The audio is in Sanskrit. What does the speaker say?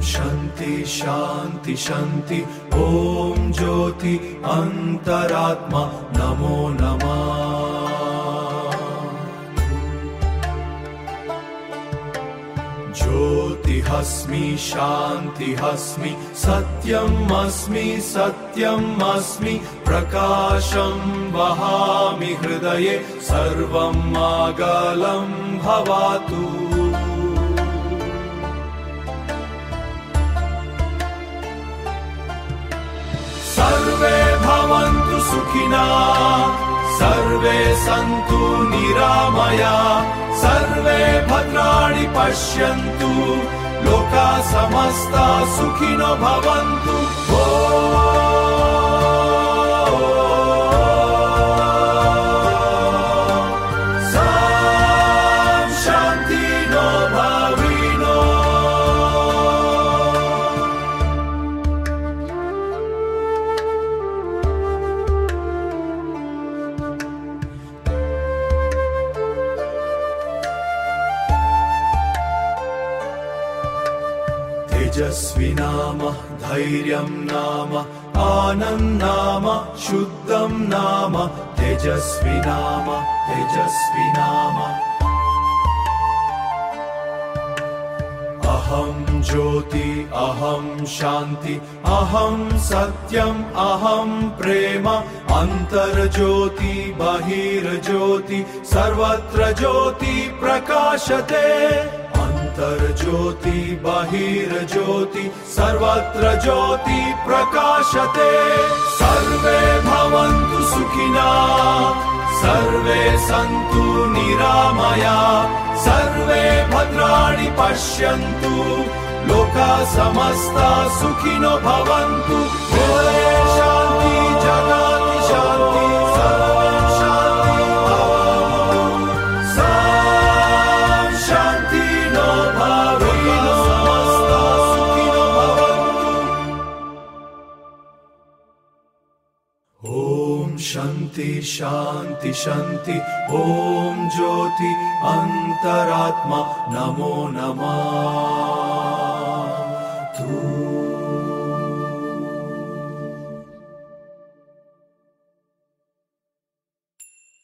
शान्ति शान्ति शान्ति। ॐ ज्योति अन्तरात्मा। नमो नमः। ज्योतिहस्मि शान्तिहस्मि सत्यम् अस्मि सत्यम् अस्मि। प्रकाशम् वहामि हृदये। सर्वम् मागलम् भवातु सुखिना। सर्वे सन्तु निरामया। सर्वे भद्राणि पश्यन्तु। लोका समस्ता सुखिनो भवन्तु। शान्ति तेजस्वि नाम धैर्यम् नाम आनन्नाम शुद्धम् नाम तेजस्वि नाम तेजस्वि नाम अहम् ज्योति अहम् शान्ति अहम् सत्यम् अहम् प्रेम अन्तर्ज्योति बहिर्ज्योति सर्वत्र ज्योति प्रकाशते अन्तर्ज्योति बहिर्ज्योति सर्वत्र ज्योति प्रकाशते। सर्वे भवन्तु सुखिना सर्वे सन्तु निरामया सर्वे भद्राणि पश्यन्तु लोका समस्ता सुखिनो भवन्तु शान्ति शान्ति शान्ति। ॐ ज्योति अन्तरात्मा। नमो नमः